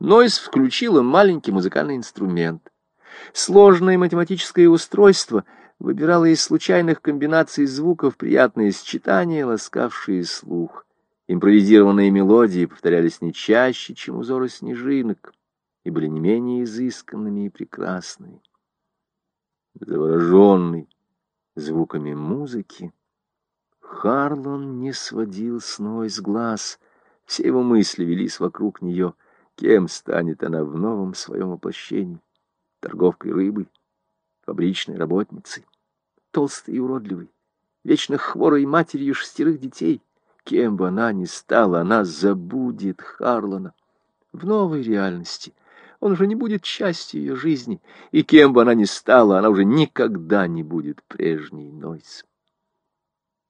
Нойс включила маленький музыкальный инструмент. Сложное математическое устройство выбирало из случайных комбинаций звуков приятные сочетания, ласкавшие слух. Импровизированные мелодии повторялись не чаще, чем узоры снежинок, и были не менее изысканными и прекрасными. Завороженный звуками музыки, Харлон не сводил с Нойс глаз. Все его мысли велись вокруг нее. Кем станет она в новом своем воплощении? Торговкой рыбой, фабричной работницей, толстой и уродливой, вечно хворой матерью шестерых детей. Кем бы она ни стала, она забудет Харлона. В новой реальности он уже не будет частью ее жизни, и кем бы она ни стала, она уже никогда не будет прежней Нойс.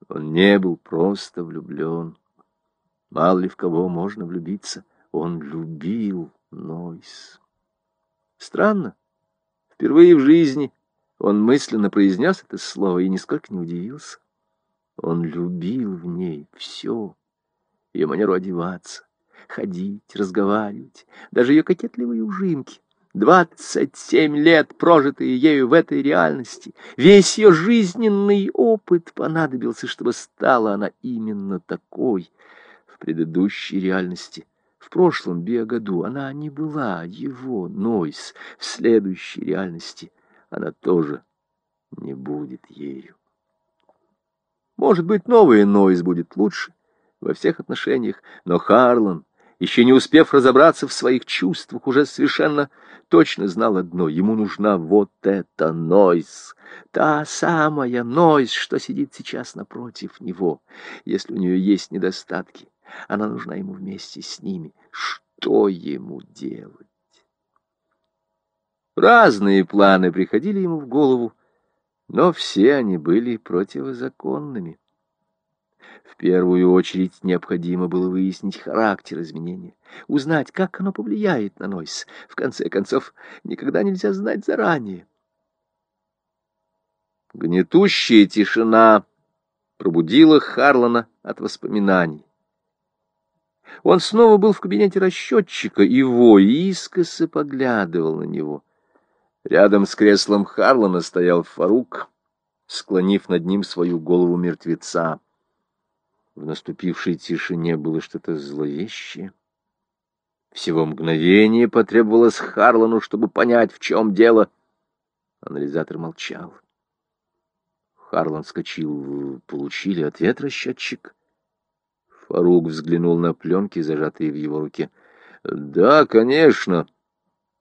Он не был просто влюблен. Мало ли в кого можно влюбиться. Он любил Нойс. Странно. Впервые в жизни он мысленно произнес это слово и нисколько не удивился. Он любил в ней все. Ее манеру одеваться, ходить, разговаривать, даже ее кокетливые ужимки. Двадцать семь лет, прожитые ею в этой реальности, весь ее жизненный опыт понадобился, чтобы стала она именно такой. В предыдущей реальности, в прошлом биогоду, она не была его, Нойс. В следующей реальности она тоже не будет ею. Может быть, новая Нойс будет лучше во всех отношениях, но Харлан еще не успев разобраться в своих чувствах, уже совершенно точно знал одно — ему нужна вот эта Нойс, та самая Нойс, что сидит сейчас напротив него. Если у нее есть недостатки, она нужна ему вместе с ними. Что ему делать? Разные планы приходили ему в голову, но все они были противозаконными. В первую очередь необходимо было выяснить характер изменения, узнать, как оно повлияет на Нойс. В конце концов, никогда нельзя знать заранее. Гнетущая тишина пробудила Харлана от воспоминаний. Он снова был в кабинете расчетчика, и Вой искоса поглядывал на него. Рядом с креслом Харлана стоял Фарук, склонив над ним свою голову мертвеца. В наступившей тишине было что-то зловещее. Всего мгновение потребовалось Харлану, чтобы понять, в чем дело. Анализатор молчал. Харлан вскочил. Получили ответ, расчетчик? Фарук взглянул на пленки, зажатые в его руке. «Да, конечно.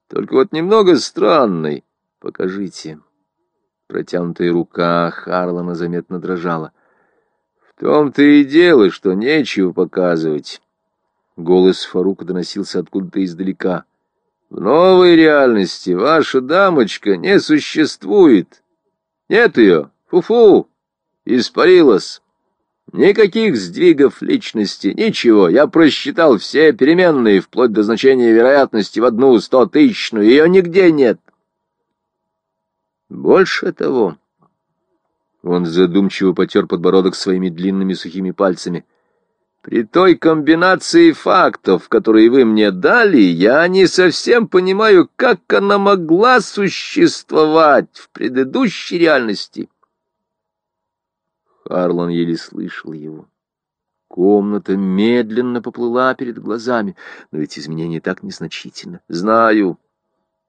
Только вот немного странный. Покажите». Протянутая рука Харлана заметно дрожала. В том-то и дело, что нечего показывать. Голос Фарука доносился откуда-то издалека. В новой реальности ваша дамочка не существует. Нет ее. Фу-фу. Испарилась. Никаких сдвигов личности, ничего. Я просчитал все переменные, вплоть до значения вероятности в одну стотысячную. Ее нигде нет. Больше того... Он задумчиво потер подбородок своими длинными сухими пальцами. «При той комбинации фактов, которые вы мне дали, я не совсем понимаю, как она могла существовать в предыдущей реальности». Харлан еле слышал его. Комната медленно поплыла перед глазами, но ведь изменение так незначительно. «Знаю».